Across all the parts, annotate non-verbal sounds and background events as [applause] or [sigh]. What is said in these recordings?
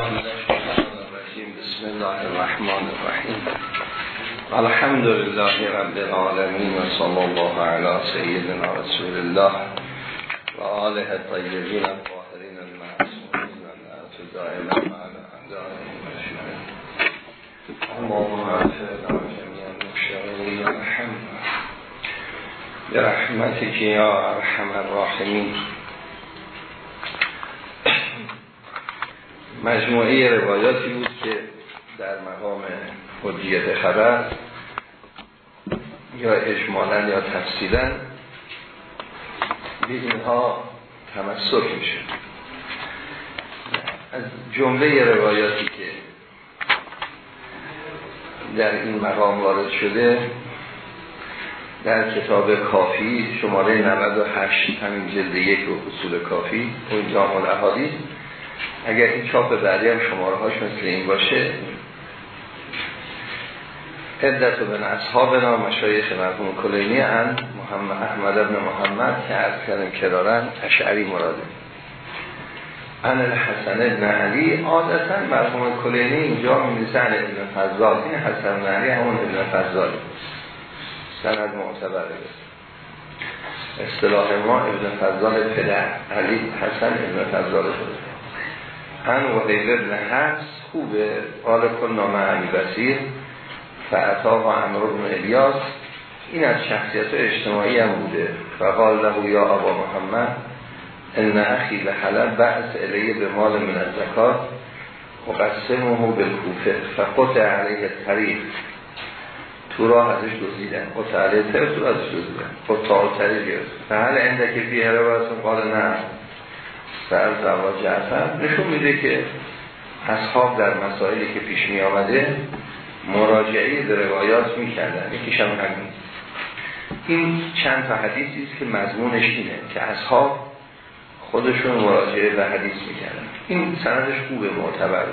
بسم الله الرحمن الرحیم الحمد لله رب العالمین و صلی الله علی سیدنا رسول الله و آله طیبین الطاهرین المعصومین و دائما معنا اعدائهم اجمعین اللهم اغفر جميع المشتغلین ارحم برحمتك یا ارحم الراحمین مجموعه روایاتی بود که در مقام حجیت خبر یا اجمالا یا تفصیلا به اینها تمسک میشه. از جمله روایاتی که در این مقام وارد شده در کتاب کافی شماره 98 همین جلد یک و اصول کافی و جامع الاحادیث. اگر این چاپ بعدی هم شماره هاش مثل این باشه عدت بن اصحابنا مشایخ مرحوم کلینی ان محمد احمد ابن محمد که از کردن کرارن اشعری مراده. ان الحسن ابن علی عادتا مرحوم کلینی اینجا ان ابن فضال. این حسن ابن علی همون ابن فضال سند معتبره. اصطلاح ما ابن فضال پدر علی حسن ابن فضال پدر ان و غیر ابن حفظ خوبه قال کن نامه علی بسیر فعطا و امر ابن الیاس. این از شخصیت اجتماعی هم بوده. فقال له یا آبا محمد ان اخی به حلب بعث الیه به مال من از زکات و قسمه بالکوفه. فقط علیه طریق تو راه ازش دوزیدن قطع علیه طریق تو ازش دوزیدن قطع طریق فهل انده که فیه رو قال نه. سر زوا جعفر نشون میده که اصحاب در مسائلی که پیش می آمده مراجعه به روایات می‌کردن. یکیش هم همین. این چند تا حدیثی است که مضمونش اینه که اصحاب خودشون مراجعه به حدیث می‌کردن. این سندش خوبه معتبر.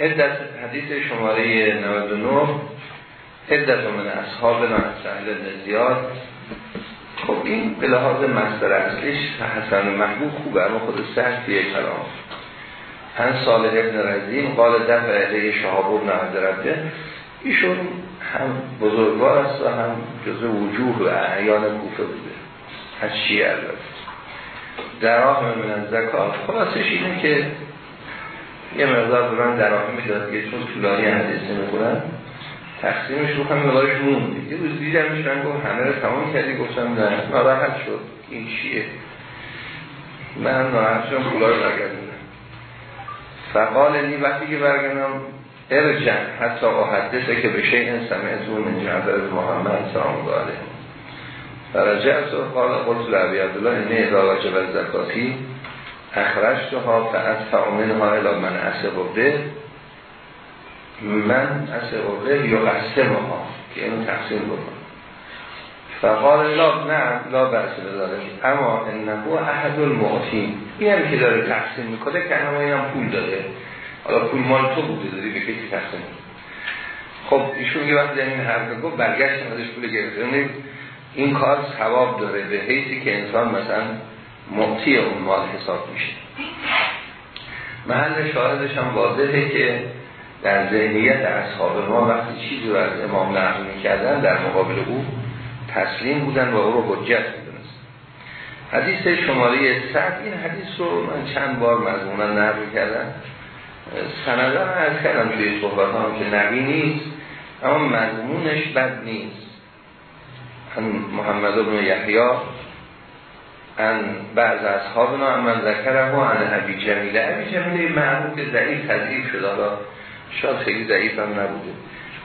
عدت حدیث شماره 99 عدت من اصحاب سهل زیاد. خب این به لحاظ مصدر اصلیش حسن محبوب خوبه اما خود سخت یک کلام. هم صالح ابن رزیم قال دفع علیه شهاب ابن عبدالربه ایشون هم بزرگوار است و هم جزء وجوه و اعیان کوفه بوده. از شیعه در آه من زکات خلاصش اینه که یه مقدار برن در آه می‌داد که چون طولانی حدیث نمی‌خورن تقسیمش رو هم مقدارش موند یه روز دیدم میشن گفت همه رو تمام کردی گفتم نه. ناراحت شد. این چیه؟ من ناراحت شدم پولا رو برگردونم فقال لی وقتی که برگردم ارجع. حتی احدثه که به شیء سمعتون من جعفر محمد سلام علیه فرجعت و قال قلت لعبی عبدالله اینه اذا واجب زکاتی اخرجتها فأدفع منها الى من اسبه من اسبه یا قسمها که اینو تقسیم بکن فقال لا نه لا برس بداره اما انهو احد المعطین. این هم که داره تقسیم می‌کنه که همه این هم پول داده حالا پول مال تو بوده داری به کسی تقسیم خب ایشون یه وقت این حرف گفت برگشت ازش پول گرفته. یعنی این کار ثواب داره به حیثی که انسان مثلا معطی اون مال حساب میشه. محل شاهدش هم واضحه که در ذهنیت اصحاب ما وقتی چیزی رو از امام نقل می‌کردن در مقابل او تسلیم بودن و او رو حجت می‌دونست. حدیث شماره صد این حدیث رو من چند بار مضمونا نقل کردم. سنده من از کردم توی صحبت هم که نقی نیست اما مضمونش بد نیست. محمد بن یحیا ان بعض اصحابنا من ذکره و ان عبی جمیله عبی جمیله معروف ضعیف تضعیف شده. شاید خیلی ضعیف هم نبوده.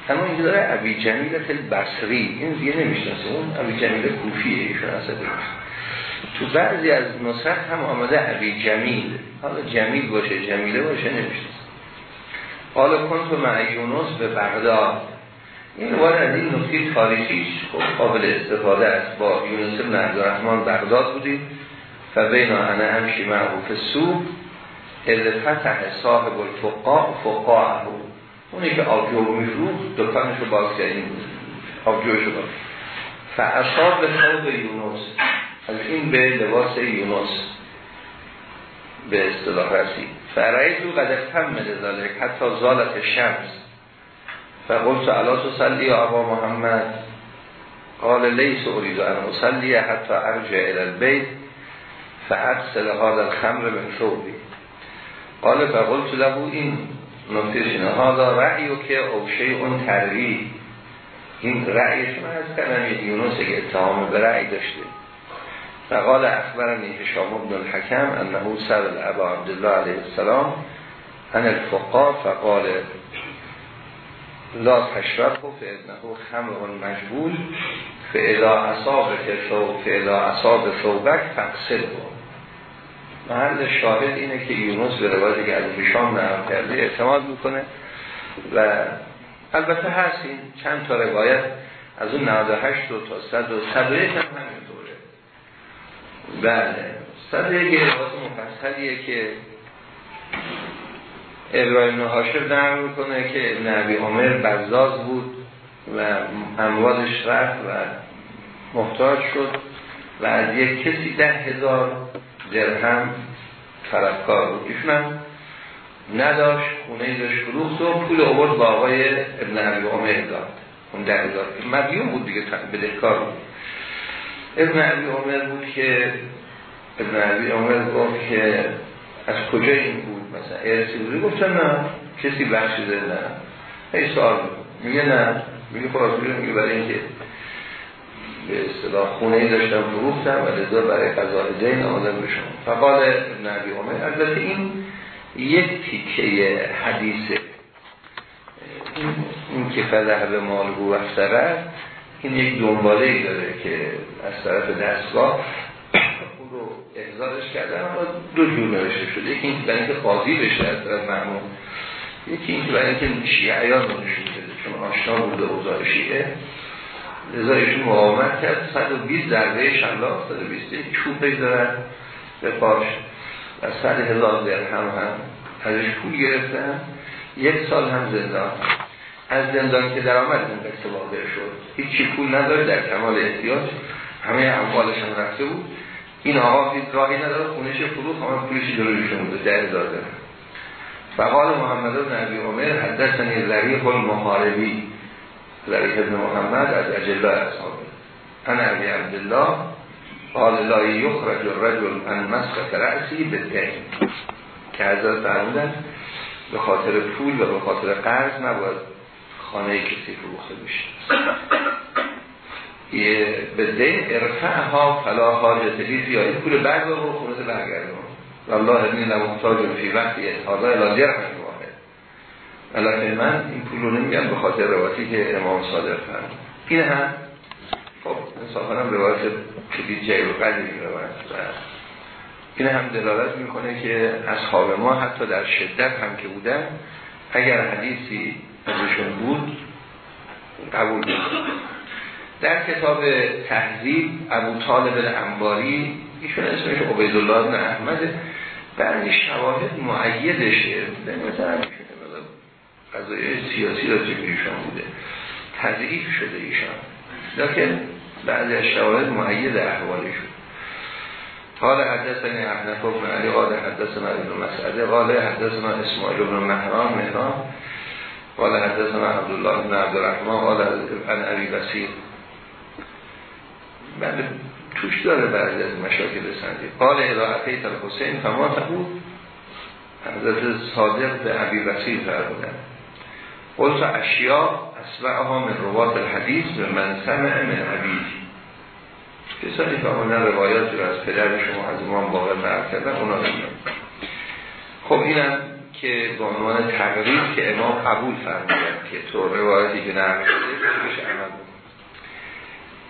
اما اینجا داره عبی جمیل بصری این دیگه نمی‌شناسه. اون عبی جمیل کوفیه ایشون اصلا تو بعضی از نسخ هم آمده عبی جمیل حالا جمیل باشه جمیله باشه نمی‌شناسه. حالا کنتو مع یونس به بغداد. این وارد از این نکته تاریخیش خب قابل استفاده است. با یونس بن عبدالرحمن بغداد بودیم. فبینا انا همشی معروف سوق فتح صاحب الفقاء فقاء اونی که آبجو میفروخت دکانش رو باز کردیم بود. آبجوش باز فاصاب به خواب یونس. از این به لباس یونس. به اصطلاح رسید فرعید رو قد کم ذالک حتی زالت شمس. فقلت علا تسلی یا ابا محمد؟ قال لیس ارید ان اصلی حتی ارجع الى البیت. فعقصل هذا الخمر من ثوبی. قال فقلت له این نکته شنه هذا رأی که او اون تروی. این رأیش من از کلمه یونس که اتهام به رأی داشته. فقال اخبرنی هشام ابن الحکم انه سر ابا عبدالله علیه السلام ان الفقا فقال لا تشرب فانه خمر مجبول. فاذا اصاب فاذا اصاب ثوبک فقصد محل شاهد اینه که یونس به روایتی که از هشام نقل کرده اعتماد می‌کنه و البته هست این چند تا روایت از اون 98 تا 100 و 101 هم همینطوره. بله. 101 روایت مفصلیه که ابراهیم نهاشر نقل می‌کنه که نبی عمر بزاز بود و اموالش رفت و محتاج شد و از یک کسی ده هزار درهم طرفکار بود ایشون نداشت. خونه داشت فروخت و پول آورد با آقای ابن عبی عمر داد. اون ده هزار مدیون بود دیگه بدهکار بود. ابن عبی عمر بود که ابن عبی عمر گفت که از کجا این بود مثلا؟ ارسی بودی گفتن نه کسی بخشیده نه ای سوال میگه نه. میگه خلاصوری میگه برای اینکه به اصطلاح خونه ای داشتم فروختم و لذا برای قضای دین آمدن بشم فقال نبی عمر البته این یک تیکه حدیثه این که فضح به مالگو و این یک دنباله ای داره که از طرف دستگاه اون رو احضارش کردن. اما دو جور نوشته شده. یکی این برای اینکه قاضی بشه از طرف معمول. یکی این برای اینکه شیعیان رو نشون بده چون آشنا بوده اوضاع شیعه. لذا ایشون مقاومت کرد. 120 ضربه شلاق 120 چوب بگذارن به پاش. و 100 هزار درهم هم ازش پول گرفتن. یک سال هم زندان. از زندان که در آمد اون قصه واقع شد. هیچی پول نداره در کمال احتیاج. همه اموالش هم رفته بود. این آقا راهی نداره خونش فروخ همه پولش جلویشون بوده ده هزار درهم. فقال محمد بن عبی عمر حدثنی ذریق المحاربی. ذریق ابن محمد از اجلا اصحابه انا عبی عبدالله قال لا یخرج الرجل ان مسخت رأسی به دین که حضرت فرمودن به خاطر پول و به خاطر قرض نباید خانه کسی فروخته بشه به دین ارفع ها فلا حاجت لیز یا این پول بردار رو خونه برگردون. والله ابنی لمحتاج فی وقتی اتحاده هم واحد البته من این پول رو نمیگم به خاطر رواتی که امام صادر فرمود. این هم خب انصافا هم روایت و قدری روایت این هم دلالت می‌کنه که اصحاب ما حتی در شدت هم که بودن اگر حدیثی ازشون بود قبول بود. در کتاب تحضیب ابو طالب الانباری ایشون اسمش عبیدالله بن احمد برمی شواهد معیدشه. مثلا قضایی سیاسی را که ایشان بوده تضعیف شده ایشان. لیکن بعضی از شواهد معید احوالی شد. قال حدثني احنف بن علی قال حدثنا ابن مسعده قال حدثنا اسماعیل بن مهران مهران. قال حدثنا عبدالله بن عبدالرحمن قال عن ابي بسیر بعد توش داره بعضی از مشاکل سندی قال اضاعته تل حسین فما تقود حضرت صادق به عبی بسیر فرمودن. قلت اشیاء اسبعها من روات الحدیث به من سمع من عبید کسانی که آمدن روایاتی رو از پدر شما از امام باقر نقل کردن اونا نمیدن خب اینم که به عنوان تقریب که امام قبول فرمودن که تو روایتی که نقل شده بشه عمل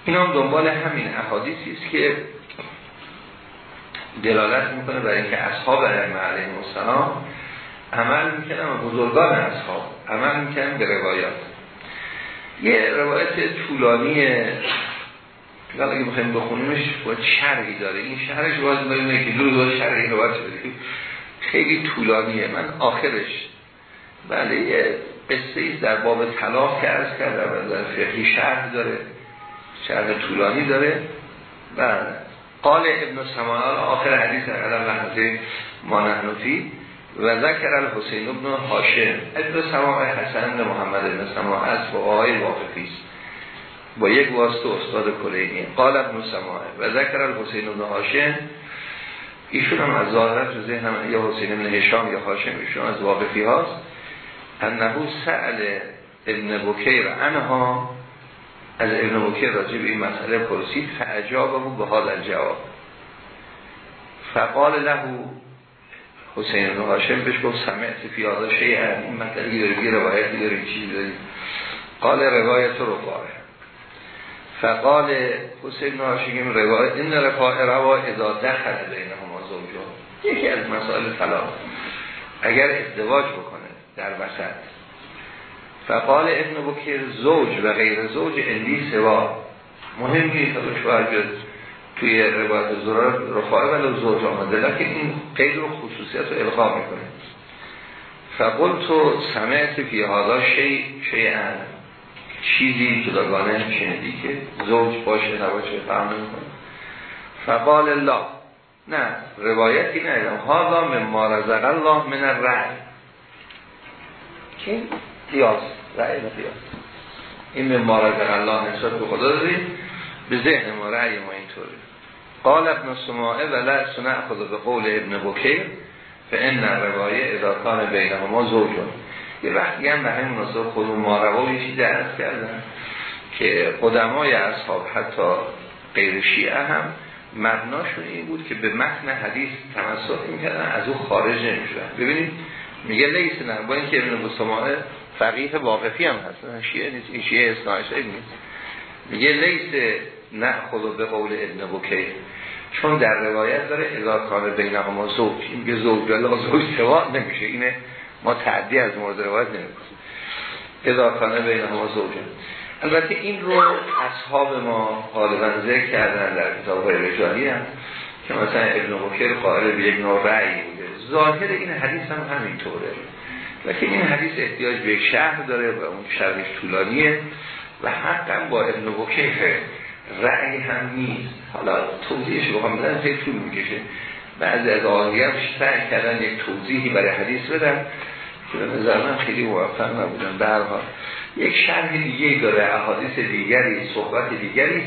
این هم دنبال همین احادیثی است که دلالت می‌کنه برای اینکه اصحاب علیهم السلام عمل می‌کنن و بزرگان اصحاب عمل می‌کنن به روایات. یه روایت طولانی حالا اگه بخوایم بخونیمش با شرحی داره. این شرحش باز بریم که دو دو شرحی روایت بدیم خیلی طولانیه. من آخرش بله یه قصه در باب طلاق که و در فقهی شرح داره شرح طولانی داره. و قال ابن سمانان آخر حدیث علم لحظه ما نحنفی. و ذکر الحسین ابن هاشم ابن سماع حسن محمد ابن سماع از با آقای واقفی است. با یک واسطه استاد کلینی. قال ابن سماع. و ذکر الحسین ابن هاشم ایشون هم از ظاهرت رو ذهنم یا حسین ابن هشام یا هاشم ایشون از واقفی هاست. انهو سأل ابن بکیر انها از ابن بکیر راجع به این مسئله پرسید فعجاب به حال الجواب. فقال له حسین ابن هاشم بهش گفت سمعت فی هذا این مطلبی داره یه روایتی داره چیزی داره قال روایت رو فقال حسین بن هاشم روایت این رفاع روا اذا دخل بینهما زوجون یکی از مسائل طلاق اگر ازدواج بکنه در وسط. فقال ابن بکر زوج و غیر زوج اندی سوا. مهم نیست شوهر توی روایت زرار رفاعه ولی زوج آمده. لکن این قید و خصوصیت رو القا می‌کنه. فقل تو سمعت فی حالا شی شیعن چیزی جداگانه شنیدی که زوج باشه نباشه فهم نمی‌کنه. فقال الله نه روایتی نه حالا من ما رزق الله من الرعی. که قیاس. رعی و قیاس. این من ما رزق الله نسبت به خدا داریم به ذهن ما رعی ما اینطوری. قال ابن سماعه و لا سنع خود به قول ابن بکیر فان روایه ادارکان بین ما زوجون یه وقتی هم به همین مناسب خودمون ما چیزی عرض کردن که قدمای اصحاب حتی غیر شیعه هم مبناشون این بود که به متن حدیث تمسک می‌کردن از او خارج نمی‌شدن. ببینید میگه لیس نه با اینکه ابن سماعه فقیه واقفی هم هست شیعه نیست این شیعه نیست. میگه لیس نه خود به قول ابن بکیر. چون در روایت داره اضافان بین ما زوج. این که زوج و زوج سوا نمیشه. اینه ما تعدی از مورد روایت نمی‌کنیم. اضافان بین ما زوج. البته این رو اصحاب ما غالبا ذکر کردن در کتاب های رجالی هم که مثلا ابن بکر قائل به یک نوع رأی بوده. ظاهر این حدیث هم همینطوره. لیکن این حدیث احتیاج به شهر داره و اون شهرش طولانیه و حقا با ابن بکر رأی هم نیست. حالا توضیحش هم بدن خیلی طول می‌کشه. بعضی از هم سعی کردن یک توضیحی برای حدیث بدن. که به نظر من خیلی موفق نبودن. به حال یک شرح دیگه داره احادیث دیگری صحبت دیگری.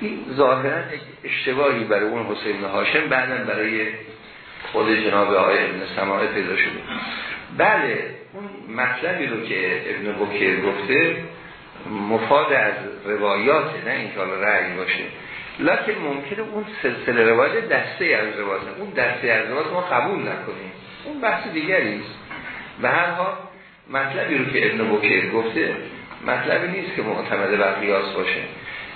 این ظاهرا اشتباهی برای اون حسین هاشم بعدا برای خود جناب آقای ابن سماعه پیدا شده. بله اون مطلبی رو که ابن بکیر گفته مفاد از روایات نه این که رأی باشه. لکن ممکنه اون سلسله روایت دسته از روایت اون دسته از روایت ما قبول نکنیم. اون بحث دیگری است. به هر حال مطلبی رو که ابن بکیر گفته مطلبی نیست که معتمد بر قیاس باشه.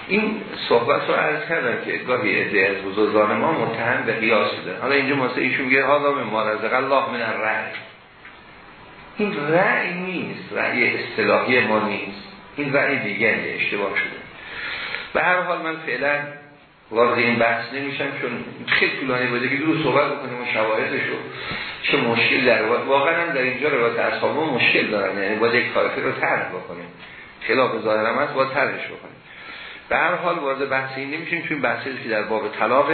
این صحبت رو عرض کردم که گاهی عده از بزرگان ما متهم به قیاس بوده. حالا اینجا مثلا ایشون میگه حالا من مارزق الله من رأی این رأی نیست. رأی اصطلاحی ما نیست. این رأی دیگری اشتباه شده. به هر حال من فعلا وارد این بحث نمیشم چون خیلی طولانی بوده که دو صحبت بکنیم و شواهدش رو چه مشکل در واقعا هم در اینجا روایت اصحاب مشکل دارن. یعنی باید یک کارفی رو طرح بکنیم. خلاف ظاهر هم هست باید طرحش بکنیم. به هر حال وارد بحث این نمیشیم چون بحثی که در باب طلاق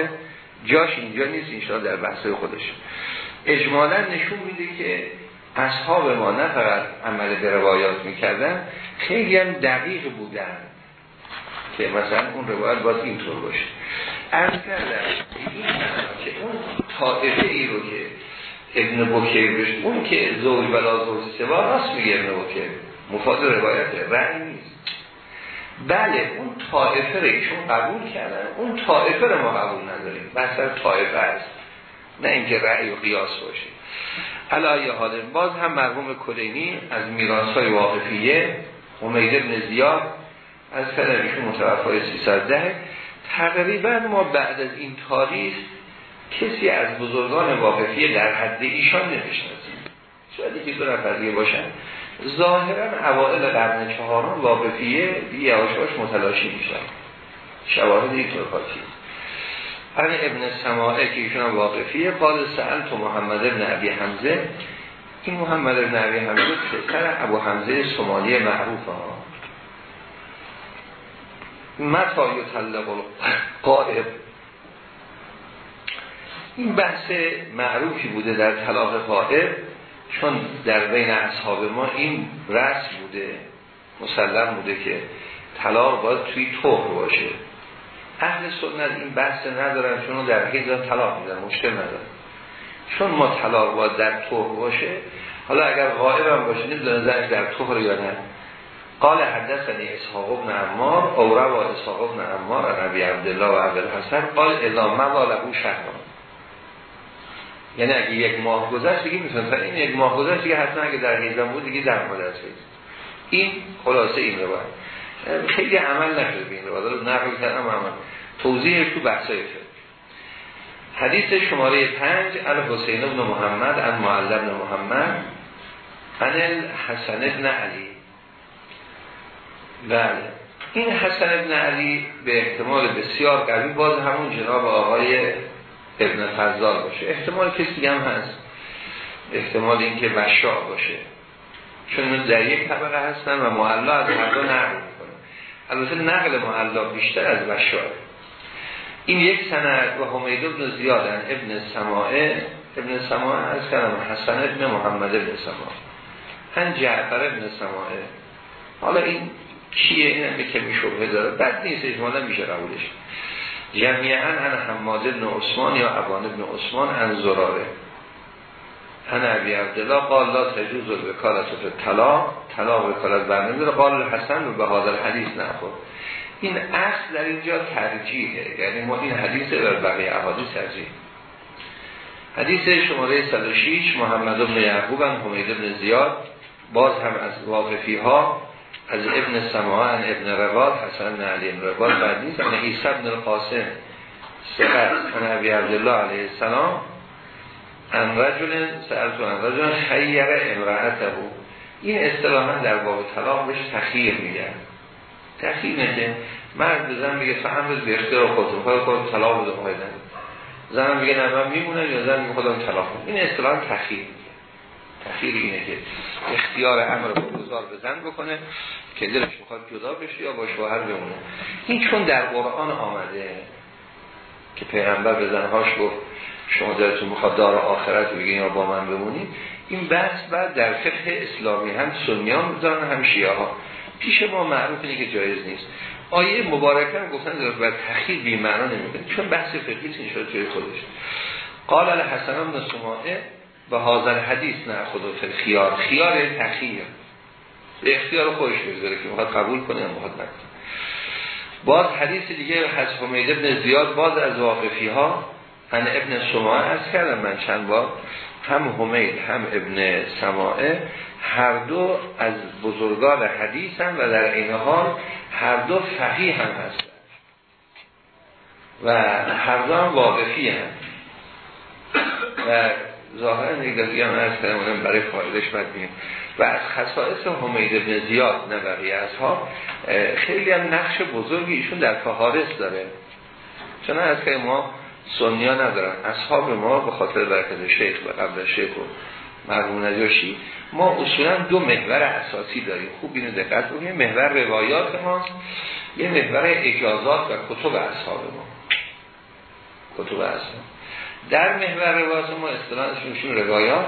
جاش اینجا نیست این در بحث خودش. اجمالا نشون میده که اصحاب ما نه فقط عمل به روایات می‌کردن خیلی هم دقیق بودن که مثلا اون روایت باید اینطور باشه. از کردن این که اون طائفه ای رو که ابن بکیر بشه اون که زوج بلا زوج سوا راست میگه ابن بکیر. مفاد روایت رأی نیست. بله اون طائفه رو چون قبول کردن اون طائفه رو ما قبول نداریم. مثلا طائفه است. نه اینکه رأی و قیاس باشه. علایه حال باز هم مرحوم کلینی از میراث های واقفیه امید ابن زیاد از کلمیشون متوفای 310 تقریبا ما بعد از این تاریخ کسی از بزرگان واقفیه در حد ایشان نمی‌شناسیم. شاید یکی دو نفر باشن. ظاهرا اوائل قرن چهارم واقفیه یواشاش متلاشی میشن. شواهد یک طرقاتی ان ابن سماعه که ایشون واقفیه قال سأل تو محمد ابن عبی حمزه. این محمد ابن عبی حمزه پسر ابو حمزه سمالی معروف ها. متا یطلق قائب این بحث معروفی بوده در طلاق قائب چون در بین اصحاب ما این رسم بوده مسلم بوده که طلاق باید توی طهر باشه. اهل سنت این بحث ندارن چون در حیض طلاق میدن مشکل ندارن. چون ما طلاق باید در طهر باشه حالا اگر غائب هم باشه نمی‌دونه زنش در طهر یا نه. قال حدثنی اسحاق ابن عمار اوره و اسحاق ابن عمار نبی عبدالله و عبدالحسن قال اذا مواله شهران یعنی اگه یک ماه گذشت دیگه می‌تونه این یک ماه گذشت دیگه حتما اگه در هیزم بود دیگه در است. این خلاصه این روایت خیلی عمل نشده به این روایت نقل کردم عمل. توضیحش تو بحثای فقه حدیث شماره پنج حسین ابن محمد ان معلم محمد ان حسن ابن علی. بله. این حسن ابن علی به احتمال بسیار قوی باز همون جناب آقای ابن فضال باشه. احتمال کسی هم هست. احتمال اینکه وشا باشه. چون در یک طبقه هستن و معلا از هر دو نقل البته نقل معلا بیشتر از وشا این یک سند و حمید ابن زیادن ابن سماعه ابن سماعه از کنم حسن ابن محمد ابن سماعه. هن جعفر ابن سماعه. حالا این کیه؟ این هم که میشه داره بد نیست اجمالا میشه قبولش. جمعیه ان حماد ابن عثمان یا عبان ابن عثمان ان زراره. ان عبی عبدالله قال لا تجوز الوکالت فی طلاق طلاق وکالت برنمیداره قال حسن و به حاضر حدیث نخور. این اصل در اینجا ترجیحه. یعنی ما این حدیث بر بقیه احادیث ترجیح حدیث شماره 106 محمد ابن یعقوب حمید ابن زیاد. باز هم از واقفی ها از ابن سماعن ابن رواد حسن علی ابن رواد. بعد نیست. عیسی ابن القاسم سقر ان عبی عبدالله علیه السلام. ان رجل سألتو ان خیر امرأته. این اصطلاحا در باب طلاق بهش تخییر میگن. تخییر میگه. مرد به زن میگه فهم به اختیار خود خود خود طلاق بده پایدن زن. میگه نه من میمونم. یا زن میگه خودم طلاق این اصطلاح تخییر تخییر اینه که اختیار امر بگذار به زن بکنه که دلش می‌خواد جدا بشه یا با شوهر بمونه. این چون در قرآن آمده که پیغمبر به زنهاش گفت شما دلتون می‌خواد دار آخرت بگین یا با من بمونید این بحث بعد در فقه اسلامی هم سنیان دارن هم شیعه ها. پیش ما معروف اینه که جایز نیست. آیه مبارکه هم گفتن در تخییر بی معنا نمی‌کنه چون بحث فقهی این شد توی خودش. قال الحسن بن سماعه به حاضر حدیث نه خدا خیار خیار تخییر به اختیار خودش بذاره که می‌خواد قبول کنه یا می‌خواد نکنه. باز حدیث دیگه حضرت حمید ابن زیاد باز از واقفی ها من ابن سماعه از کردم. من چند بار هم حمید هم ابن سماعه هر دو از بزرگان حدیث هم و در این حال هر دو فقیه هم و هر دو هم واقفی هم. و ظاهرا یک هم از برای فایدش بد و از خصائص حمید ابن زیاد نه بقیه ها خیلی هم نقش بزرگی ایشون در فهارس داره. چون از که ما سنیا ندارن. اصحاب ما به خاطر برکت شیخ و قبل شیخ و مرمون نجاشی ما اصولا دو محور اساسی داریم. خوب اینو دقت یه محور روایات ماست یه محور اجازات و کتب اصحاب ما. کتب اصحاب در محور روایات ما اصطلاح اسمشون روایات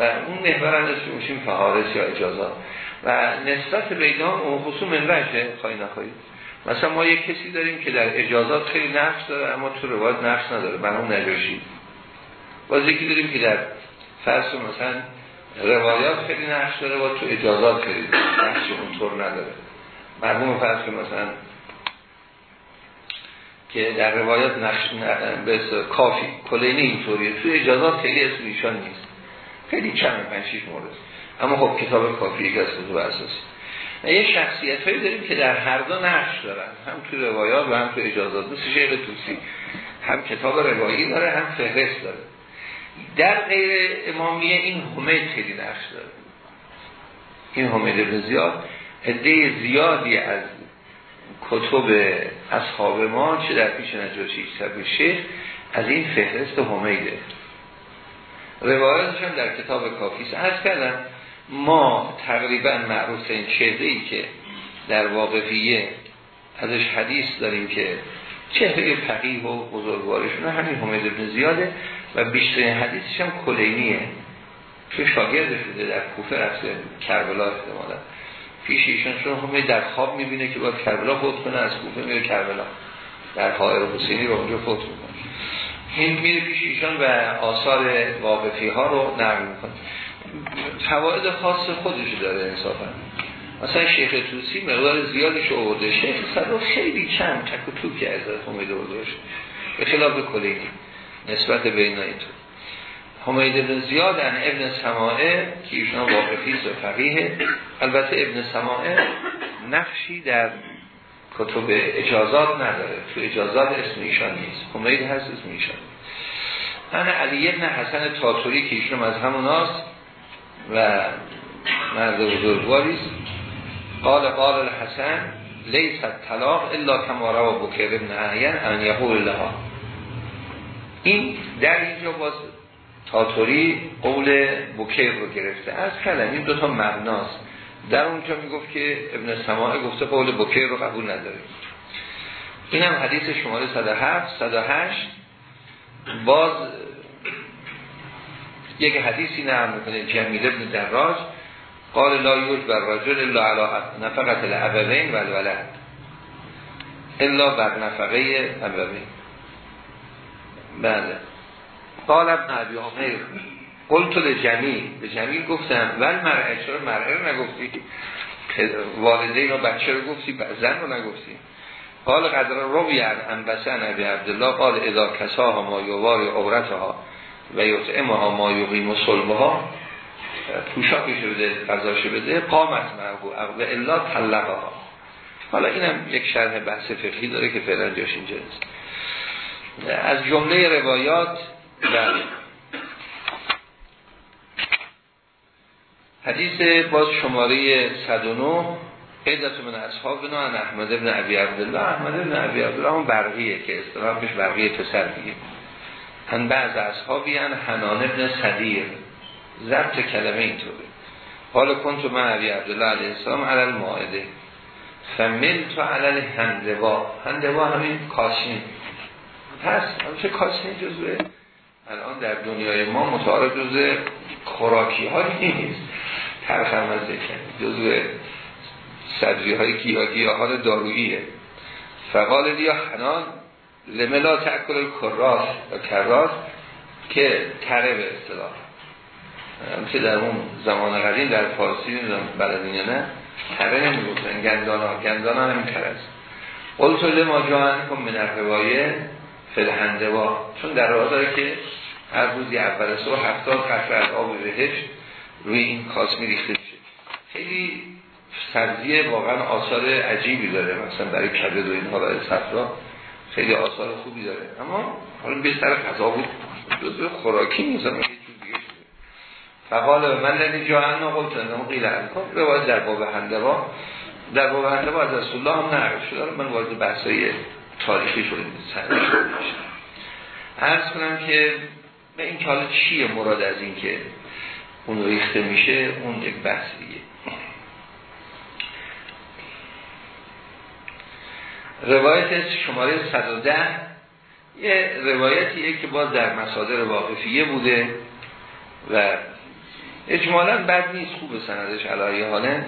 و اون محور هم اسمشون فهارس یا اجازات. و نسبت بیدان اون خصوص منوشه خواهی نخواهی. مثلا ما یک کسی داریم که در اجازات خیلی نقش داره اما تو روایت نقش نداره مرحوم نجاشی. باز یکی داریم که در فرض مثلا روایات خیلی نقش داره و تو اجازات خیلی نقش اونطور نداره. مرحوم فرض مثلا که در روایات نقش به کافی کلینی اینطوریه. تو اجازات خیلی اسم ایشان نیست. خیلی کمه پنج شیش مورد. اما خب کتاب کافی یک از و یه شخصیت هایی داریم که در هر دو نقش دارن. هم تو روایات و هم تو اجازات. مثل شیخ توسی هم کتاب روایی داره هم فهرست داره. در غیر امامیه این حمید خیلی نقش داره. این حمید ابن زیاد. عده زیادی از کتب اصحاب ما چه در پیش نجاشی سبی شیخ از این فهرست حمیده. روایاتش هم در کتاب کافیس هست کردم ما تقریبا معروف این چهره ای که در واقفیه ازش حدیث داریم که چهره فقیه و بزرگوارشون همین حمید ابن زیاده و بیشترین حدیثش هم کلینیه. چون شاگرد شده در کوفه رفته کربلا احتمالا. پیش ایشان چون همه در خواب می‌بینه که باید کربلا فوت کنه از کوفه میره کربلا. در حائر حسینی رو اونجا فوت می‌کنه. این میره پیش ایشان و آثار واقفی ها رو نقل می‌کنه. فواید خاص خودش داره انصافا. مثلا شیخ توسی مقدار زیادش آورده. شیخ صدر خیلی کم تک و توک از حمید اردوش به خلاف کلینی نسبت بین تو. حمید بن زیاد ان ابن سماعه که ایشان واقفی و فقیه. البته ابن سماعه نقشی در کتب اجازات نداره. تو اجازات اسم ایشان نیست. حمید هست اسم ایشان. انا علی ابن حسن تاتوری که ایشان از هموناست و مرد بزرگواریست قال قال الحسن لیس طلاق الا کما و بکر ابن احیان ان یقول لها. این در اینجا باز تاتوری قول بکر رو گرفته. از کلم این دوتا مبناست در اونجا می‌گفت که ابن سماعه گفته قول بکر رو قبول نداره. این هم حدیث شماره 107 108 باز یک حدیثی نرم می‌کنه جمیل ابن دراج قال لا یوج بر رجل الا علا نفقت الابوین و الولد الا بر نفقه ابوین بله. قال ابن عبی حمیر قلت لجمیل. به جمیل گفتم ول مرعه چرا مرعه رو نگفتی؟ والدین و بچه رو گفتی زن رو نگفتی. قال قدر روی ان بسن ابی عبدالله قال اذا کساها ما یواری عورتها. و یطعمها ما یقیم صلبها پوشاکش بده قضاش بده قامت مرگو و الا طلقها. حالا اینم یک شرح بحث فقهی داره که فعلا جاش اینجا نیست. از جمله روایات بله. حدیث باز شماره 109 عدت من اصحابنا ان احمد ابن ابی عبدالله. احمد ابن ابی عبدالله هم برقیه که اصطلاحش برقیه پسر دیگه ان بعض اصحابی ان حنان ابن صدیر ضبط کلمه اینطوره. حالا کنتو من ابی عبدالله علیه السلام علال ماعده فمل تو علال هندوا هندوا همین کاشین. هست چه کاشین جزوه. الان در دنیای ما متعارف جزء خوراکی ها نیست ترخم از جزء صدری های گیاهی حال داروییه. فقال لیا حنان لملا تکل کراس و کراس که تره به اصطلاح. که در اون زمان قدیم در فارسی نمی‌دونم بلدین یا نه تره نمی‌گفتن گندان ها گندان ها همین تره است. قلت لما جان کن من روایه چون در راه داره که هر روزی اول صبح هفتاد قطره از آب بهش روی این کاس ریخته میشه. خیلی سبزی واقعا آثار عجیبی داره مثلا برای کبد و اینها برای صفرا خیلی آثار خوبی داره. اما حالا به سر غذا بود. جزء خوراکی شده. فقال من لنی جاهن قلت انم قیل انکم روایت در باب هندوا در باب هندوا از رسول الله هم نقل شده. من وارد بحثای تاریخی شده عرض کنم که به این که حالا چیه مراد از این که اون ریخته میشه اون یک بحث روایت شماره 110 یه روایتیه که باز در مصادر واقفیه بوده و اجمالا بد نیست خوب سندش علایه حاله.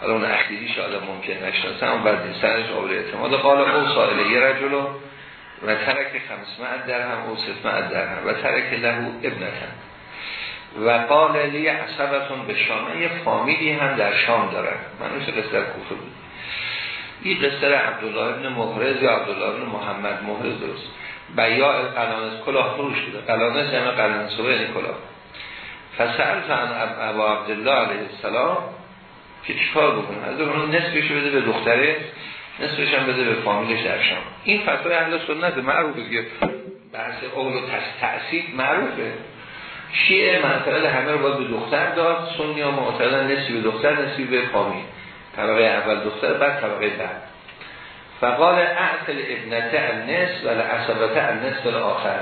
حالا اون اخیری شاید ممکن نشناسم بعد نیست سندش قابل اعتماد. قال او سائله یه رجلو و ترک خمسمه در هم او ستمه در هم و ترک لهو ابنتن. و قال لی عصبتون به شامه یه فامیلی هم در شام دارن. من در کوفه بود. این قصه عبدالله ابن محرز یا عبدالله ابن محمد محرز درست. بیا قلانس کلاه فروش بوده. قلانس همه قلانسوه یعنی کلاه. فسأل فان ابا عبدالله علیه السلام که چیکار بکنه از اون نصفش بده به دختره نصفش هم بده به فامیلش در شام. این فتوای اهل سنت معروفه که بحث قول و تأثیر معروفه. شیعه منطقه همه رو باید به دختر داد سنی ها معتقدن نصفی به دختر نصفی به فامیل. طبقه اول دختر بعد طبقه بعد فقال اعتل ابنته النصف و لعصبت النصف الاخر.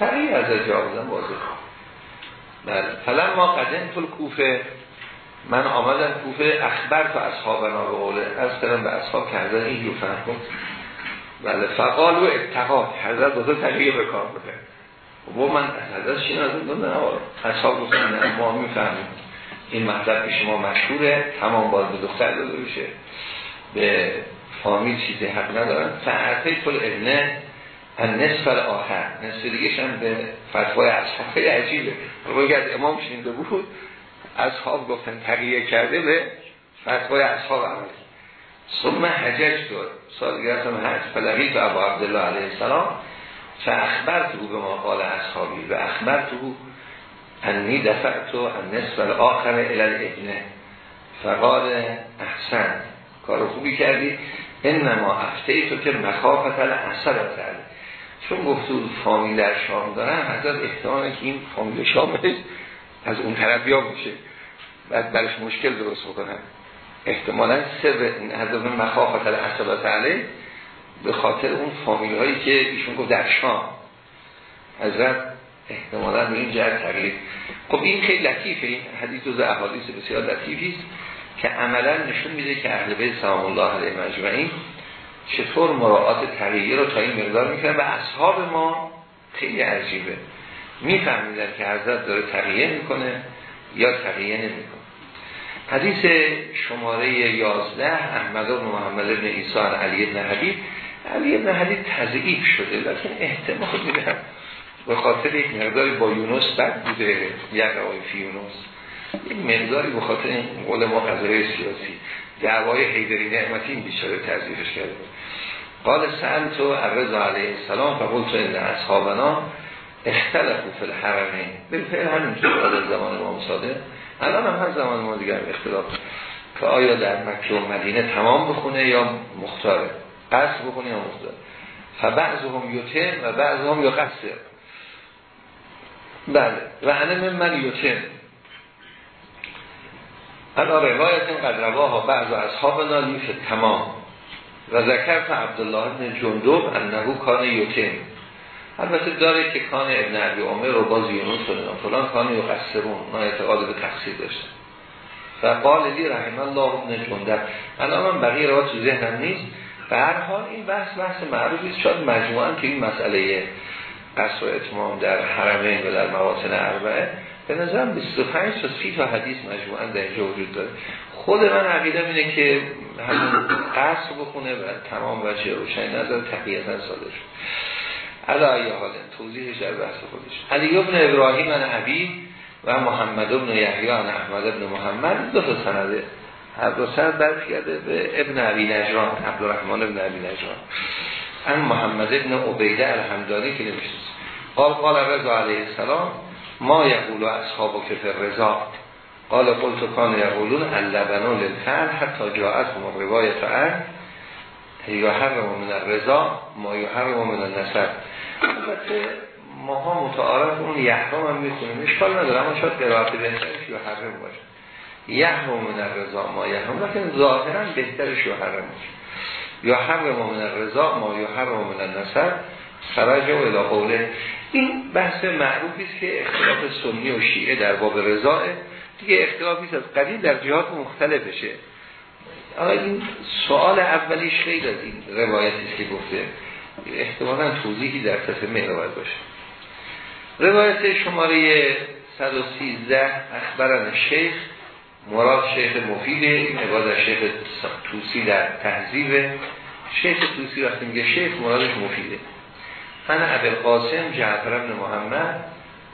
تغییر از جواب بودن واضح بله. فلن ما قدم تو کوفه من آمدم کوفه اخبر تو اصحابنا به قوله از کردم به اصحاب کردن این رو فهم بله. فقال و اتقا حضرت دوتا تغییر به کار بوده و من از چی نازم نه اصحاب گفتن ما می‌فهمیم. این مطلب به شما مشهوره تمام باز به دختر داده بشه به فامیل چیزی حق ندارن. فعرفه کل ابنه نصف آخر نصف دیگه به فتوای اصحاب عجیبه. رو از امام شنیده بود اصحاب گفتن تغییر کرده به فتوای اصحاب عمل. ثم حجج دار سالگرد هم حج فلقیت و ابا عبدالله علیه السلام فاخبرت او به ما قال اصحابی. و اخبرت او انی دفعت و نصف الاخر الالعجنه فقال احسن. کار خوبی کردی. انما افته تو که مخافت اثر کرد. چون گفته فامیل در شام دارن حضرت احتماله که این فامیل شام از اون طرف بیا میشه. بعد برش مشکل درست بکنن. احتمالا سر حضرت مخافت الاثر علیه به خاطر اون فامیل هایی که ایشون گفت در شام. حضرت احتمالا به این جهت تقلید. خب این خیلی لطیفه این حدیث و احادیث بسیار لطیفی است که عملا نشون میده که اهل بیت سلام الله علیه مجمعین چطور مراعات تغییر رو تا این مقدار می‌کنن و اصحاب ما خیلی عجیبه. میفهمیدن که حضرت داره تغییر می‌کنه یا تغییر نمی‌کنه. حدیث شماره 11 احمد بن محمد بن عیسی علی بن حبیب. علی بن حبیب تضعیف شده لیکن احتمال میدم. به خاطر یک مقداری با یونس بد بوده یک روای فی یونس یک مقداری به خاطر این قول ما قضای سیاسی دعوای حیدری نعمتی این بیچاره تضعیفش کرده قال سأل تو عرض علیه السلام فقول تو این اصحابنا اختلفو فی الحرمین. بالفعل همینطور بعد زمان ما مصاده الان هم هر زمان ما دیگر اختلاف. که آیا در مکه و مدینه تمام بخونه یا مختاره؟ قصر بخونه یا مختاره؟ فبعض هم یوتن و بعض هم یا قصر بله. و انه من من یوتن. انا روایت قد رواها بعض اصحابنا لیف تمام. و ذکر تا عبدالله بن جندوب انهو کان یوتن. البته داره که کان ابن عبی عمر رو باز یونس و فلان کان یو قصرون ما اعتقاد به تقصیر داشتن و قال لی رحم الله ابن جندب. الان من بقیه رو تو ذهنم نیست. به هر حال این بحث بحث معروفی شاید مجموعا که این مسئله قصر و اتمام در حرمین و در مواطن اربعه. به نظرم 25 تا 30 تا حدیث مجموعا در اینجا وجود داره. خود من عقیدم اینه که همون قصر بخونه و تمام وجه روشنی نداره تقییتا ساده شد. علا ای حال توضیحش در بحث خودش. علی ابن ابراهیم ان عبی و محمد ابن یحیی ان احمد ابن محمد دو تا سنده. هر دو سند برش کرده به ابن عبی نجران عبدالرحمن ابن عبی نجران. ان محمد ابن عبیده الحمدانی که نمیشه قال قال رضا علیه السلام ما یقولو اصحابو که فر رضا قال قلت کان یقولون اللبنان للفر حتی جاعت هم روایت عن هر من الرضا ما هر من النصر البته ماها متعارف اون یحرم هم می‌کنیم اشکال نداره اما شاید قرائت بهترش یا حرم باشه. یحرم من الرضا ما یحرم. لیکن ظاهرا بهترش یا حرم باشه. یا حرم من الرضا ما یا حرم من النصر خرج و الى قوله. این بحث معروفی است که اختلاف سنی و شیعه در باب رضا دیگه اختلافی است از قدیم در جهات مختلفشه. اما این سوال اولیش خیلی از این روایتی که گفته. احتمالا توضیحی در تسمه روایت باشه. روایت شماره 113 اخبران شیخ. مراد شیخ مفیده این عباد شیخ توسی در تحضیب شیخ توسی وقتی میگه شیخ مرادش مفیده. من عبد قاسم جعفر ابن محمد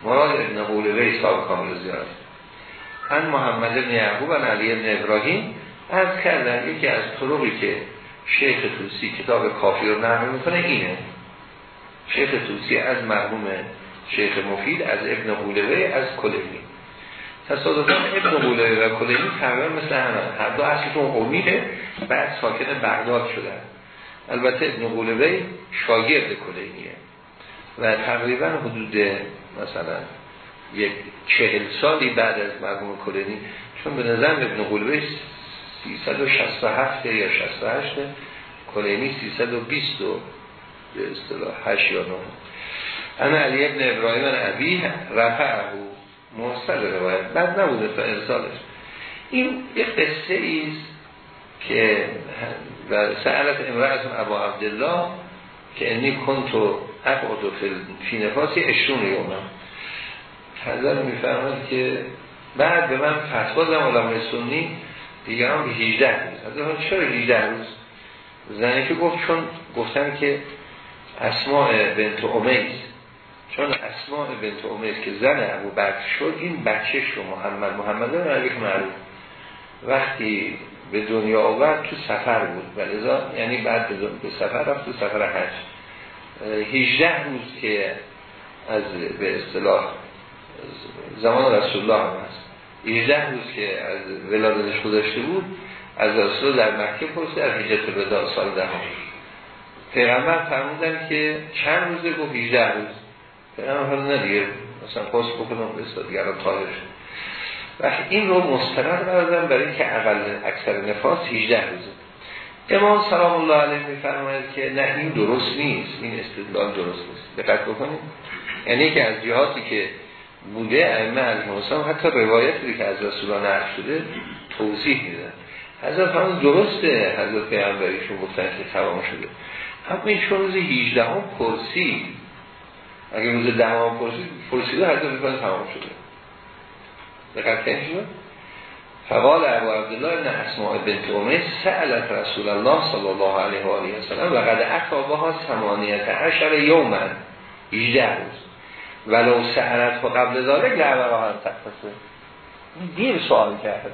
مراد ابن قولوی صاحب کامل زیاد. ان محمد ابن یعقوب ان علی ابن ابراهیم از کردن یکی از طرقی که شیخ توسی کتاب کافی رو نقل می‌کنه اینه. شیخ توسی از مرحوم شیخ مفید از ابن قولوی از کلینی. تصادفا ابن قولوی و کلینی تقریبا مثل همه هر دو اصلشون قومیه بعد ساکن بغداد شدن. البته ابن قولوی شاگرد کلینیه و تقریبا حدود مثلا یک چهل سالی بعد از مرحوم کلینی چون به نظر ابن قولوی 367 یا 68 کلینی 320 به اصطلاح 8 یا 9 انا علی ابن ابراهیم عبی رفعه. مرسل روایت بعد نبوده تا ارسالش. این یک قصه ایست که و سألت امرأتون ابا عبدالله که انی کنتو اقعدو فی نفاسی اشتون یومم حضر میفرماد که بعد به من فتوا دادم علمای سنی دیگران به 18 روز. حضرت چرا 18 روز؟ زنی که گفت چون گفتن که اسماء بنت امیز چون اسماء بنت امیز که زن ابو بکر شد این بچهش رو محمد. محمد رو معروف. وقتی به دنیا آورد تو سفر بود. ولذا یعنی بعد به سفر رفت تو سفر حج. 18 روز که از به اصطلاح زمان رسول الله هم هست. 18 روز که از ولادتش گذاشته بود از رسول در مکه پرسید در حجت الوداع سال ده پیغمبر فرمودن که چند روزه؟ گفت 18 روز. پیغمبر حالا ندیگه مثلا پست بکنم به دیگر طاهر شد و این رو مستند بردن برای اینکه اقل اکثر نفاس 18 روزه. امام سلام الله علیه میفرماید که نه این درست نیست. این استدلال درست نیست. دقت بکنید. یعنی که از جهاتی که بوده ائمه از السلام حتی روایتی که از رسولان نقل شده توضیح میدن. حضرت فرمان درسته حضرت پیغمبریشون گفتن که تمام شده. اما این چون روز 18 هم پرسی اگه روز ده هم پرسی پرسیده حضرت می‌کنه تمام شده. دقت کنید فقال ابو عبدالله ان اسماء بنت امیس سألت رسول الله صلی الله علیه و آله و سلم و قد اقابها ثمانیت عشر یوما. 18 روز. ولو سألت و قبل ذالک لعبه هم تقصه دیر سوال کرد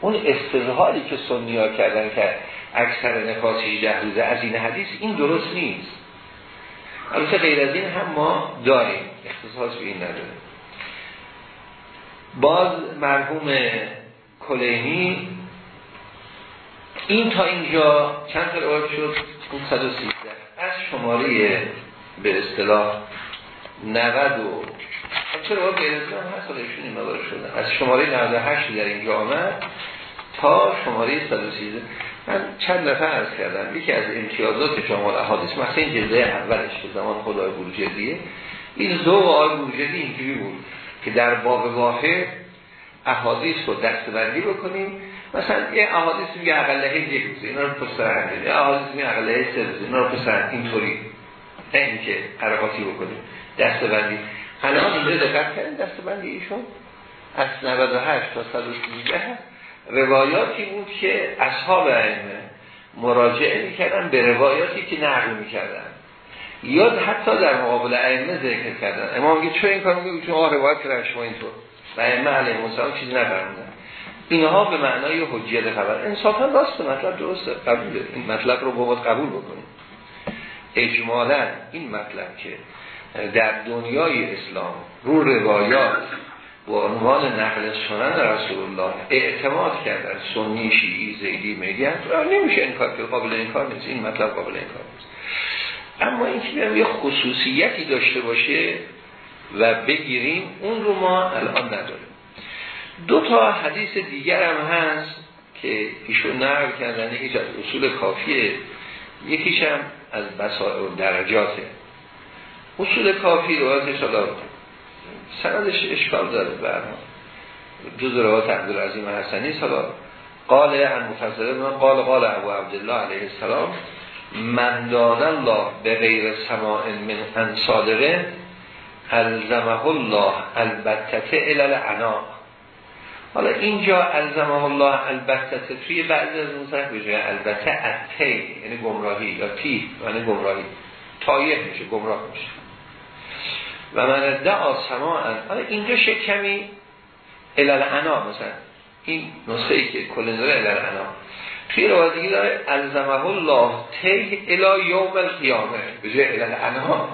اون استظهاری که سنی ها کردن که اکثر نفاس 18 روزه از این حدیث این درست نیست. البته غیر از این هم ما داریم. اختصاص به این نداریم باز مرحوم کلینی این تا اینجا چند تا روایت شد؟ 113 از شماره به اصطلاح 90 و چرا روایت غیر هم هست ایشون این شده. از شماره 98 در اینجا آمد تا شماره 113 من چند دفعه عرض کردم یکی از امتیازات جامال احادیث مثلا این جلده اولش که زمان خدای بروجردیه این زو آقای بروجردی اینجوری بود که در باب واحد احادیث رو دستبندی بکنیم. مثلا یه احادیث میگه اقله یک روزه اینا رو پسر هم یه احادیث میگه اقله سه روزه اینا رو پسر اینطوری. نه اینکه حرکاتی بکنیم. دستبندی. الان اینجا دقت کردیم دستبندی ایشون؟ از 98 تا 113 روایاتی بود که اصحاب ائمه مراجعه می‌کردن به روایاتی که نقل می‌کردن. یا حتی در مقابل ائمه ذکر کردن. امام میگه چون این کار میگه چون روایت کردن شما اینطور. و ائمه علیهم السلام چیزی نفرمودن اینها به معنای حجیت خبر. انصافا راست مطلب درسته قبوله. این مطلب رو باید قبول بکنیم. اجمالا این مطلب که در دنیای اسلام رو روایات و عنوان نقل سنن رسول الله اعتماد کردن سنی شیعی زیدی میگن نمیشه انکار که قابل انکار نیست. این مطلب قابل انکار نیست. اما این که یه خصوصیتی داشته باشه و بگیریم اون رو ما الان نداریم. دو تا حدیث دیگر هم هست که ایشون نقل کردن. یکیش از اصول کافیه یکیش هم از بسائر درجاته. اصول کافی رو از سندش اشکال داره برما جز روایت عبدالعظیم حسنی حالا قال عن مفسر من قال قال ابو عبدالله علیه السلام من داد الله به غیر سماع من ان صادقه الزمه الله البتته الال عنا حالا اینجا الزمه الله البتته توی بعضی از نسخ بجای البته اتی یعنی گمراهی یا تی یعنی گمراهی. تایه میشه گمراه میشه. و من دعا سماعن حالا اینجا شکمی علل عنا مثلا. این نسخه که کل داره علل عنا توی روایت دیگه داره الزمه الله تی الى یوم القیامه. به جای علل عنا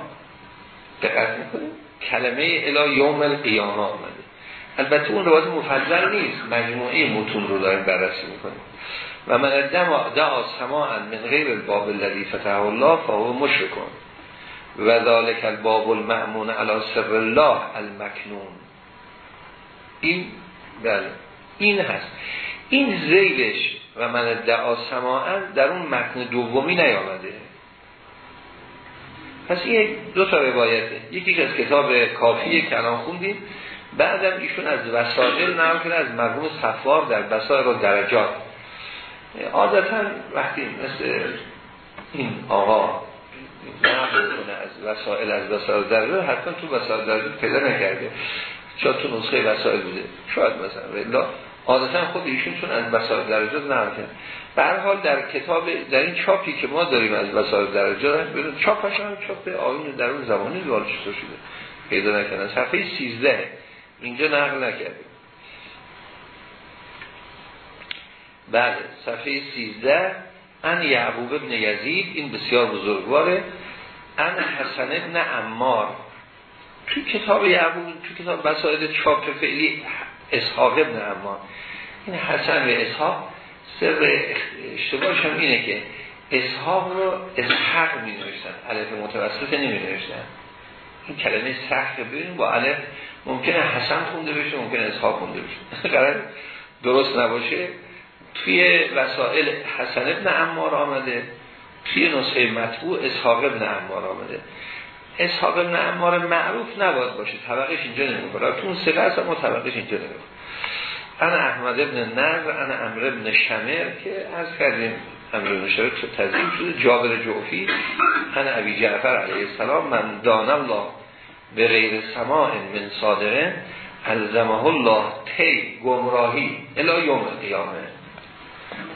دقت می‌کنیم کلمه الى یوم القیامه آمده. البته اون روایت مفضل نیست. مجموعه متون رو داریم بررسی می‌کنیم. و من دعا سماعا من غیر الباب الذي فتح الله فهو مشرکون. و ذالک الباب المعمون علی سر الله المکنون. این بله این هست. این زیلش و من دعا سماعن در اون متن دومی نیامده. پس این دو تا روایته یکی از کتاب کافی کلام خوندیم بعدم ایشون از وسائل نام کرده از مرحوم صفار در بسائر و درجات. عادتا وقتی مثل این آقا نقل کنه از وسائل از وسائل درجه حتما تو وسائل درجه پیدا نکرده چون تو نسخه وسائل بوده شاید مثلا عادتا خود ایشون چون از وسائل درجه نقل به هر حال در کتاب در این چاپی که ما داریم از وسائل درجه ببینید چاپش هم چاپ آیین در اون زمانی دوال شده پیدا نکردن صفحه 13 اینجا نقل نکرده بله صفحه 13 ان یعقوب ابن یزید این بسیار بزرگواره. ان حسن ابن عمار. تو کتاب یعقوب تو کتاب وسائل چاپ فعلی اسحاق ابن عمار. این حسن و اسحاق سر اشتباهش هم اینه که اسحاق رو اسحق می نوشتن علف متوسط نمی نوشتن این کلمه سخت ببینیم با علف ممکنه حسن خونده بشه ممکنه اسحاق خونده بشه. [laughs] درست نباشه. توی وسائل حسن ابن عمار آمده توی نسخه مطبوع اسحاق ابن عمار آمده. اسحاق ابن عمار معروف نباید باشه طبقش اینجا نمی‌کنه. تو اون سه هست اما طبقش اینجا نمی‌کنه. انا احمد ابن نظر انا امر ابن شمر که از کردیم امر ابن شمر تذیم شده. جابر جوفی انا ابی جعفر علیه السلام من دان الله به غیر سماع من صادره الزمه الله تی گمراهی الا یوم قیامه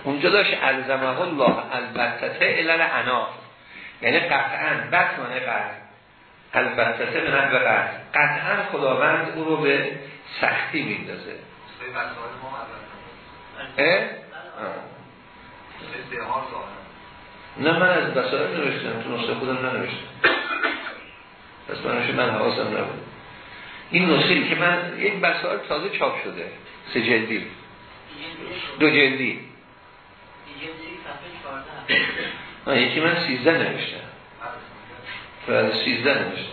اونجا داشت الزمه الله البتته الال انا یعنی قطعا بطمانه قطع. البتته به نحو قطع. قطعا خداوند او رو به سختی میندازه. نه من از بسائل نوشتم. تو نسخه خودم ننوشتم. پس من من حواسم نبود. این نسخه که من یک بسائل تازه چاپ شده. سه جلدی. دو جلدی. نه یکی من سیزده نوشتم. بعد سیزده نوشتم.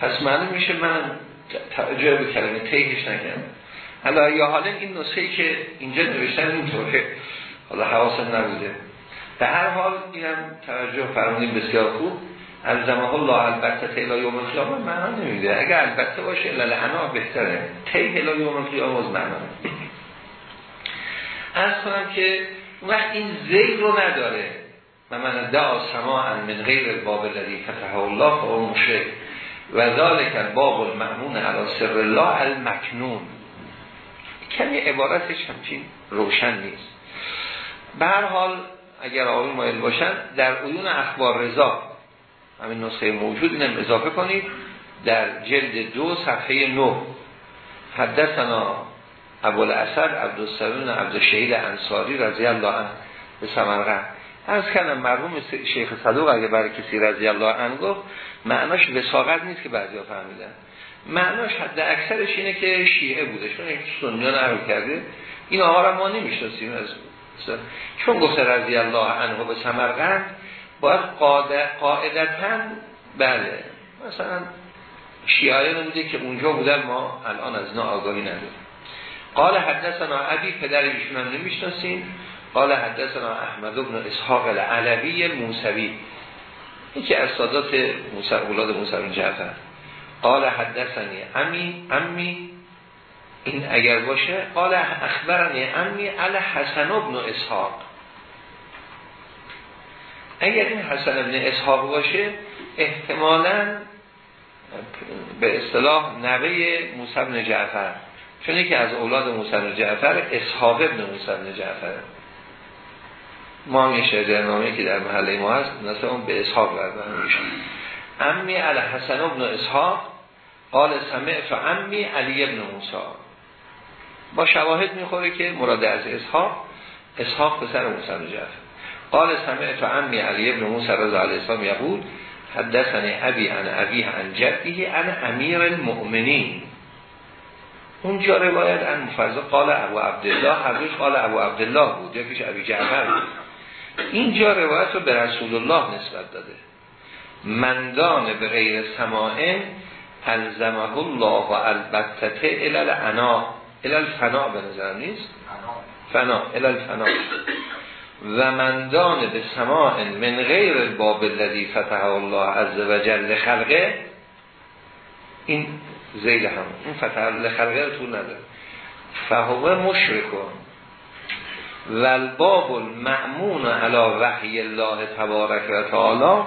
پس معلوم میشه من توجه به کلمه تیهش نکردم. حالا یا حالا این نسخه که اینجا نوشتن اینطوره. حالا حواسم نبوده. به هر حال اینم توجه فرمودیم بسیار خوب. از زمان الله البته تیلا یوم القیامه معنا نمیده. اگر البته باشه للعنا بهتره. تی تیلا یوم القیامه از معنا. از کنم که وقت این زیر رو نداره. و من دعا سماعا من غیر باب الذی فتح الله و مشرک. و ذالک باب المعمون علی سر الله المکنون. کمی عبارتش همچین روشن نیست. به هر حال اگر آقای مایل باشن در عیون اخبار رضا همین نسخه موجود اینم اضافه کنید. در جلد دو صفحه نو حدثنا ابو الاسد عبدالسلام عبدالشهید انصاری رضی الله عنه به سمرقند از کنم مرحوم شیخ صدوق اگه برای کسی رضی الله عنه گفت معناش وساقت نیست که بعضیا فهمیدن. معناش حد اکثرش اینه که شیعه بوده. چون یک سنیان عرب کرده. این آقا را ما نمی‌شناسیم از چون گفته رضی الله عنه به سمرقند باید قاعدتا بله. مثلا شیعه بوده که اونجا بودن ما الان از نا آگاهی نداریم. قال حدثنا عبی پدر ایشون هم نمی‌شناسیم قال حدثنا احمد بن اسحاق العلوی الموسوی. یکی از سادات اولاد موسی بن جعفر. قال حدثنی امی امی این اگر باشه. قال اخبرنی امی علی حسن ابن اسحاق. اگر این حسن ابن اسحاق باشه احتمالا به اصطلاح نوه موسی بن جعفر. چون یکی از اولاد موسی بن جعفر اسحاق ابن موسی بن جعفر. ما هم یه نامه که در محله ما هست مثلا اون به اسحاق بردن میشه امی علی حسن ابن اسحاق قال سمعت امی علی ابن موسا با شواهد می‌خوره که مراد از اسحاق اسحاق پسر موسی جعفر. قال سمعت امی علی ابن موسی رضی الله عنه یقول حدثني ابي عن ابيه عن جده عن امیر المؤمنین. اونجا روایت عن مفرزه قال ابو عبدالله حضرش قال ابو عبدالله بود یا پیش ابی جعفر بود. اینجا روایت رو به رسول الله نسبت داده. مندان به غیر سماعه الزمه الله و البتته الال عنا الال فنا به نظر نیست؟ فنا. الال فنا و مندان به سماع من غیر الباب الذي فتح الله عز و جل خلقه. این زیل هم. این فتح لخلقه طول نداره. فهوه مشرکون و الباب المعمون علی وحی الله تبارک و تعالی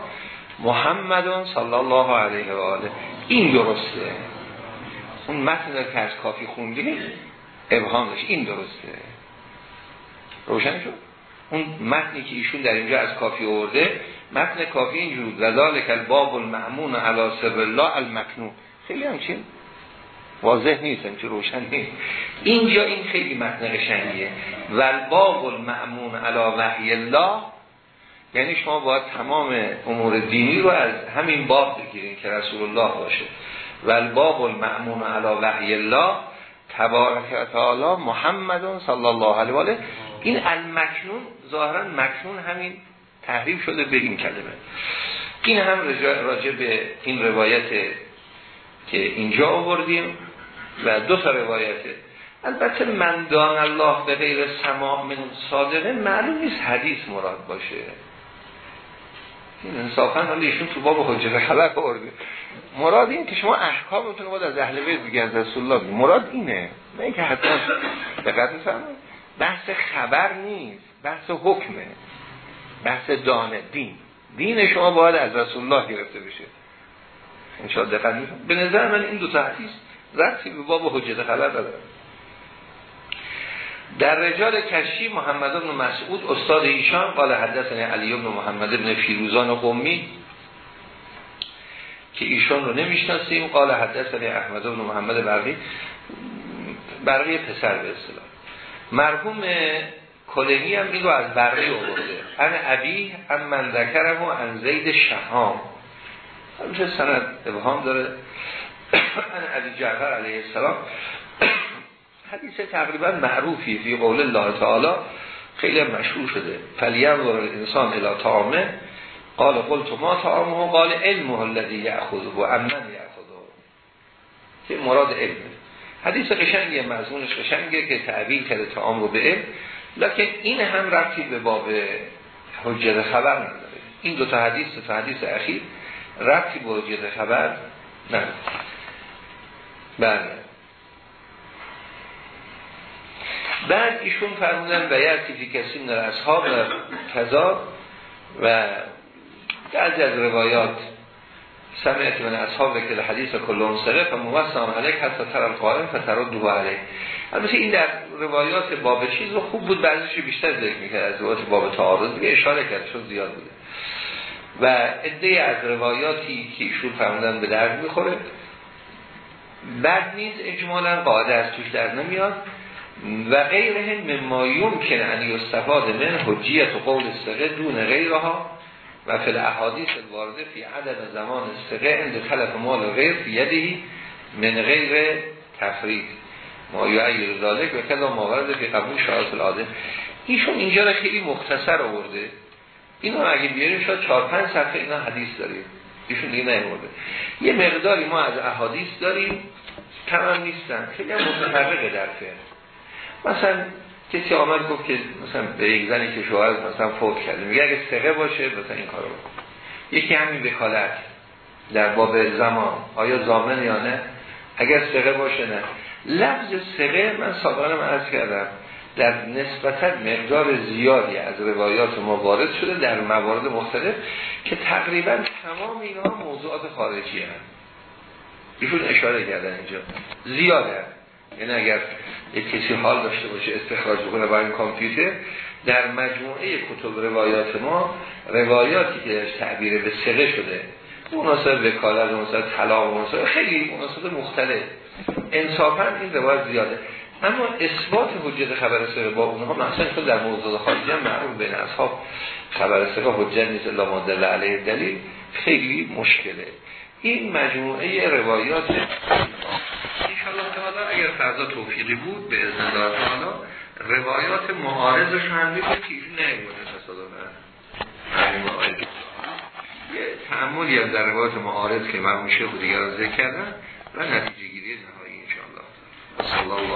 محمد صلی الله علیه و آله. این درسته. اون متن که از کافی خوندیم ابهام داشت. این درسته. روشن شد؟ اون متنی که ایشون در اینجا از کافی آورده متن کافی اینجور وذالک الباب المعمون علی سر الله المکنون. خیلی همچین واضح نیست همچین روشن نیست. اینجا این خیلی متن قشنگیه. و المعمون علی وحی الله. یعنی شما باید تمام امور دینی رو از همین باب بگیرین که رسول الله باشه. و المعمون علی وحی الله. تبارک تعالی محمد صلی الله علیه و آله. این المکنون ظاهرا مکنون همین تحریف شده به این کلمه. این هم راجع به این روایت که اینجا آوردیم و دو تا روایته. البته من دان الله به غیر سماع من صادقه معلوم نیست حدیث مراد باشه. این انصافا حالا ایشون تو باب حجت خبر آورده. مراد این که شما احکامتون باید از اهل بیت بگید از رسول الله مراد اینه. نه اینکه حتما دقت بحث خبر نیست. بحث حکمه. بحث دانه دین. دین شما باید از رسول الله گرفته بشه. ان شاء دقت به نظر من این دو تا حدیث رفتی به باب حجت خبر داره در رجال کشی محمد بن مسعود استاد ایشان قال حدثنی علی بن محمد بن فیروزان قومی که ایشان رو نمی‌شناسیم. قال حدثنی احمد بن محمد برقی برقی پسر به اصطلاح. مرحوم کلینی هم این از برقی آورده. ان ابی ان من ذکرم و ان زید شهام. همیشه سند ابهام داره. [coughs] علی جعفر علیه السلام [coughs] حدیث تقریبا معروفی فی قول الله تعالی خیلی مشهور شده. فلیم و انسان الى طعامه. قال قلت ما طعامه؟ قال علمه الذي یأخذه و امن یأخذه که مراد علمه حدیث قشنگی مضمونش قشنگه که تعبیل کرده طعام رو به علم. لکن این هم رفتی به باب حجت خبر نداره. این دو تا حدیث دو تا حدیث اخیر رفتی به حجت خبر نداره. بله. بعد ایشون فرمودن بیعتی فی کسی من اصحاب و کذا و بعضی از روایات سمعت من اصحاب که حدیث کلون سقف و موسم علیک حتی تر القائم فترد دو علیک. البته این در روایات باب چیز خوب بود بعضیش بیشتر ذکر می‌کرد از روایات باب تعارض دیگه اشاره کرد چون زیاد بوده و عده از روایاتی که ایشون فرمودن به درد می‌خوره. بعد نیز اجمالا قاعده از توش در نمیاد. و غیره مما که ان یستفاد من حجیت و قول استقه دون غیرها. و فی الاحادیث الوارده فی عدد زمان استقه اند خلف مال غیر فی یدهی من غیر تفرید. ما یعیر ذالک و کذا ماورد فی قبول شهادت العاده ایشون اینجا را خیلی مختصر آورده اینو اگه بیاریم شاید چهار پنج صفحه اینا حدیث داریم ایشون دیگه نیورده. یه مقداری ما از احادیث داریم تمام نیستن. خیلی هم متفرقه در فهم مثلا کسی آمد گفت که مثلا به یک زنی که شوهر مثلا فوت کرده میگه اگه سقه باشه مثلا این کارو بکن. یکی همین وکالت در باب زمان. آیا زامن یا نه؟ اگر سقه باشه نه. لفظ سقه من سابقا من عرض کردم. در نسبتا مقدار زیادی از روایات ما وارد شده در موارد مختلف که تقریبا تمام اینها موضوعات خارجی هم ایشون اشاره کردن اینجا. زیاده. یعنی اگر یک کسی حال داشته باشه استخراج بکنه با این کامپیوتر در مجموعه کتب روایات ما روایاتی که تعبیر به سقه شده مناسب وکالت مناسب طلاق مناسب خیلی مناسب مختلف. انصافا این روایت زیاده. اما اثبات حجت خبر سقه با اونها مثلا خود در موضوع خارجی هم معروف بین اصحاب خبر سقه حجت نیست الا مدل علیه دلیل خیلی مشکله. این مجموعه روایات انشاءالله تعالی اگر فردا توفیقی بود به ازن الله تعالی روایات معارضش هم می‌کنه که ایشون نمیبونه تصادفه یه تعملی از در روایات معارض که مرموشه بود دیگر ذکر کردن و نتیجه گیری نهایی انشاءالله. صلی الله